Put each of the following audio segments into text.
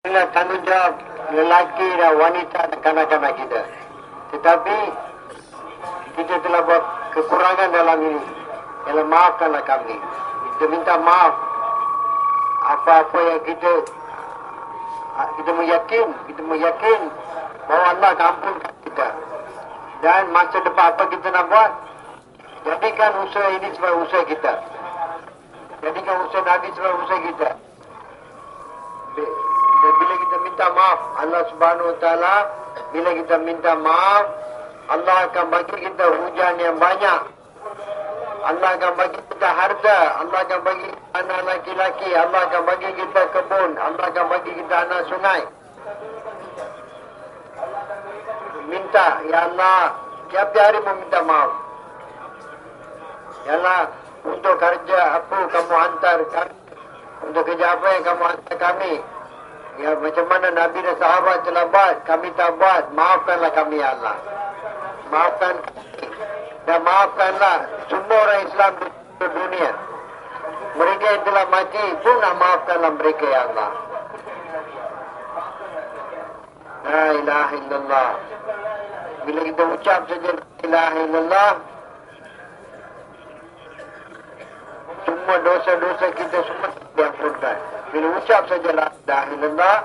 adalah tanggungjawab lelaki dan wanita dan kanak-kanak kita. Tetapi kita telah buat kekurangan dalam ini. Ialah maafkanlah kami. Kita minta maaf apa-apa yang kita kita meyakin, kita meyakin bahawa Allah akan ampunkan kita. Dan masa depan apa kita nak buat? Jadikan usaha ini sebagai usaha kita. Jadikan usaha Nabi sebagai usaha kita. Minta maaf Allah Subhanahu Wa Taala. Bila kita minta maaf Allah akan bagi kita hujan yang banyak. Allah akan bagi kita harta. Allah akan bagi anak laki-laki Allah akan bagi kita kebun. Allah akan bagi kita anak sungai. Minta ya Allah tiap hari meminta maaf. Ya Allah untuk kerja apa kamu hantar kami. Untuk kerja apa yang kamu hantar kami Ya macam mana Nabi dan sahabat telah buat, kami buat. Maafkanlah kami ya Allah. Maafkan. Dan maafkanlah semua orang Islam di dunia. Mereka yang telah mati pun nak maafkanlah mereka ya Allah. La ilaha illallah. Bila kita ucap saja La ilaha illallah. Semua dosa-dosa kita semua diampunkan. Bila ucap saja la ilaha illallah,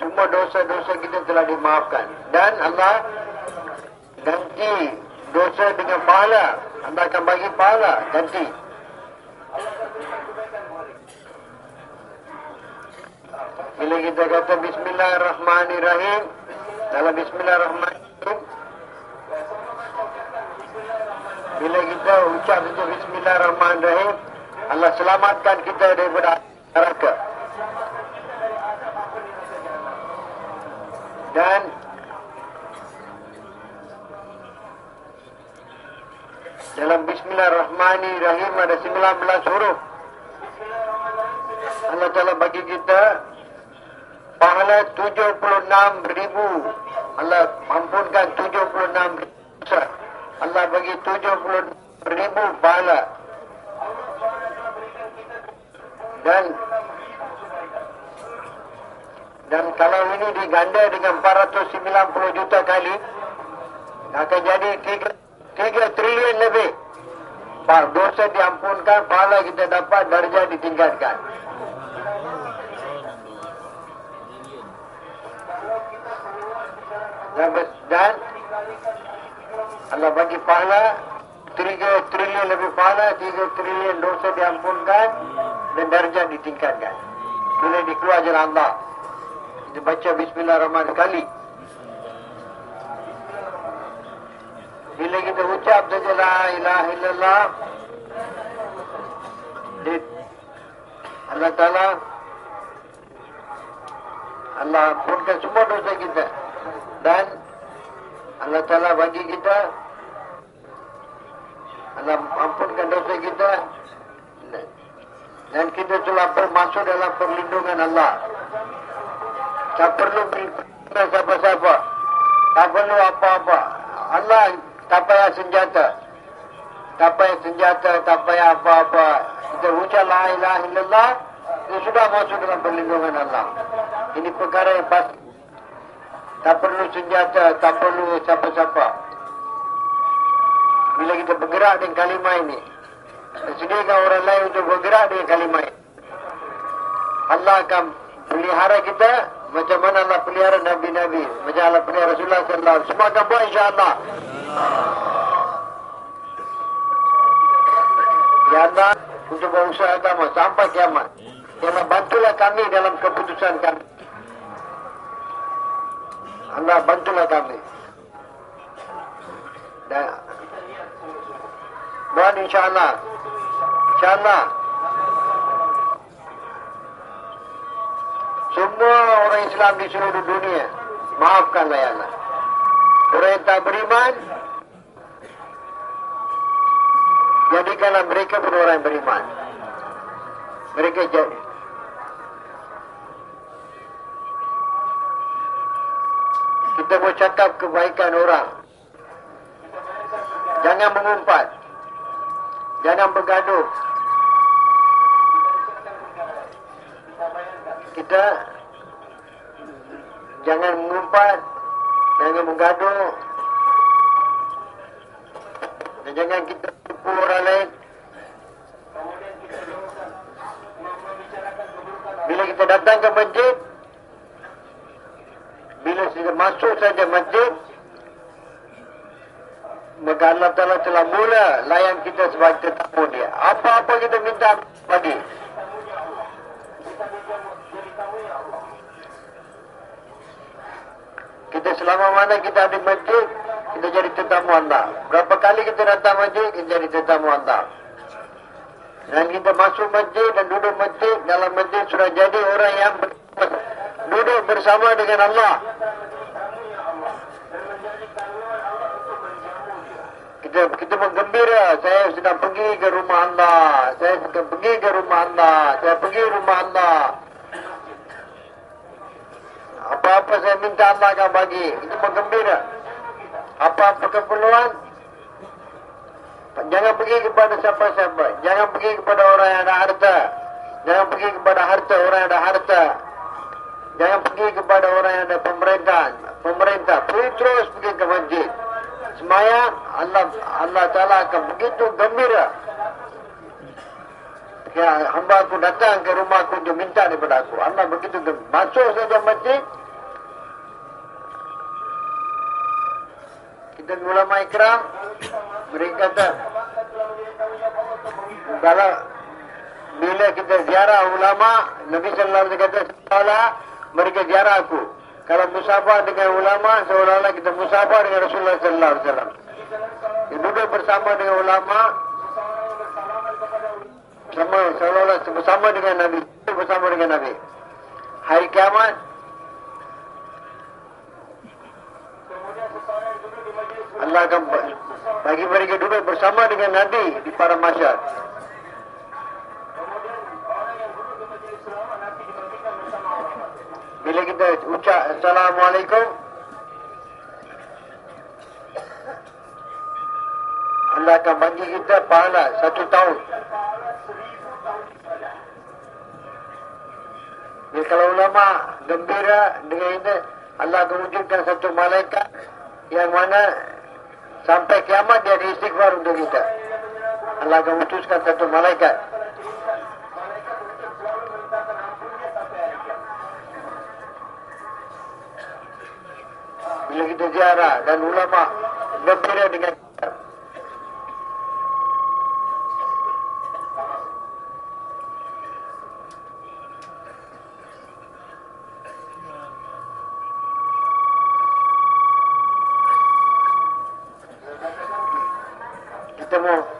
semua dosa-dosa kita telah dimaafkan. Dan Allah ganti dosa dengan pahala. Allah akan bagi pahala ganti. Bila kita kata Bismillahirrahmanirrahim, dalam Bismillahirrahmanirrahim, bila kita ucap saja Bismillahirrahmanirrahim, Allah selamatkan kita daripada neraka. Dan dalam Bismillahirrahmanirrahim ada 19 huruf. Allah Ta'ala bagi kita pahala 76 ribu. Allah ampunkan 76 ribu. Allah bagi 70 ribu pahala. Dan dan kalau ini diganda dengan 490 juta kali akan jadi 3, 3 trilion lebih. Pak dosa diampunkan, pahala kita dapat, darjah ditingkatkan. Dan, dan Allah bagi pahala 3 trilion lebih pahala, 3 trilion dosa diampunkan dan darjah ditingkatkan. Bila dikeluar jalan Allah. Kita baca Bismillahirrahmanirrahim sekali. Bila kita ucap saja La ilaha illallah. Allah Ta'ala Allah ampunkan semua dosa kita. Dan Allah Ta'ala bagi kita Allah ampunkan dosa kita dan kita telah masuk dalam perlindungan Allah. Tak perlu berikutkan siapa-siapa. Tak perlu apa-apa. Allah tak payah senjata. Tak payah senjata, tak payah apa-apa. Kita ucap la ilaha illallah, kita sudah masuk dalam perlindungan Allah. Ini perkara yang pasti. Tak perlu senjata, tak perlu siapa-siapa. Bila kita bergerak dengan kalimah ini, sediakan orang lain untuk bergerak dengan kalimah. Allah akan pelihara kita macam mana Allah pelihara Nabi-Nabi. Macam Allah pelihara Rasulullah SAW. Semua akan buat insyaAllah. Ya Allah, untuk berusaha agama sampai kiamat. Ya Allah, bantulah kami dalam keputusan kami. Allah, bantulah kami. Dan buat insyaAllah. InsyaAllah. Semua orang Islam di seluruh dunia. Maafkanlah ya Allah. Orang yang tak beriman. Jadikanlah mereka pun orang yang beriman. Mereka jadi. Kita mau cakap kebaikan orang. Jangan mengumpat. Jangan bergaduh. Kita jangan mengumpat, jangan menggaduh, dan jangan kita tipu orang lain. Bila kita datang ke masjid, bila kita masuk saja masjid, maka Allah Ta'ala telah mula layan kita sebagai tetamu dia. Apa-apa kita minta bagi. Selama mana kita di masjid, kita jadi tetamu anda. Berapa kali kita datang masjid, kita jadi tetamu anda. Dan kita masuk masjid dan duduk masjid, dalam masjid sudah jadi orang yang duduk bersama dengan Allah. Kita kita menggembira, saya sedang pergi ke rumah anda. Saya sedang pergi ke rumah anda. Saya pergi ke rumah anda. Apa-apa saya minta Allah akan bagi. Itu menggembira. Apa-apa keperluan, jangan pergi kepada siapa-siapa. Jangan pergi kepada orang yang ada harta. Jangan pergi kepada harta orang yang ada harta. Jangan pergi kepada orang yang ada pemerintahan. Pemerintah. Pergi terus pergi ke masjid. Semayang, Allah Allah Ta'ala akan begitu gembira. Ya, hamba aku datang ke rumah aku untuk minta daripada aku. Allah begitu gembira. Masuk saja masjid. Kita ulama ikram. Mereka kata. Kalau bila kita ziarah ulama, Nabi Sallallahu Alaihi Wasallam kata, mereka ziarah aku. Kalau musafah dengan ulama, seolah-olah kita musafah dengan Rasulullah Sallallahu Alaihi Wasallam. Duduk bersama dengan ulama, sama seolah-olah bersama dengan Nabi, bersama dengan Nabi. Hari kiamat, Allah akan bagi mereka duduk bersama dengan Nabi di para masyarakat. Bila kita ucap Assalamualaikum Allah akan bagi kita pahala satu tahun Jadi kalau ulama gembira dengan ini Allah akan wujudkan satu malaikat Yang mana Sampai kiamat dia ada istighfar untuk kita. Allah akan wujudkan satu malaikat. Bila kita ziarah dan ulama gembira dengan kita. Kita mau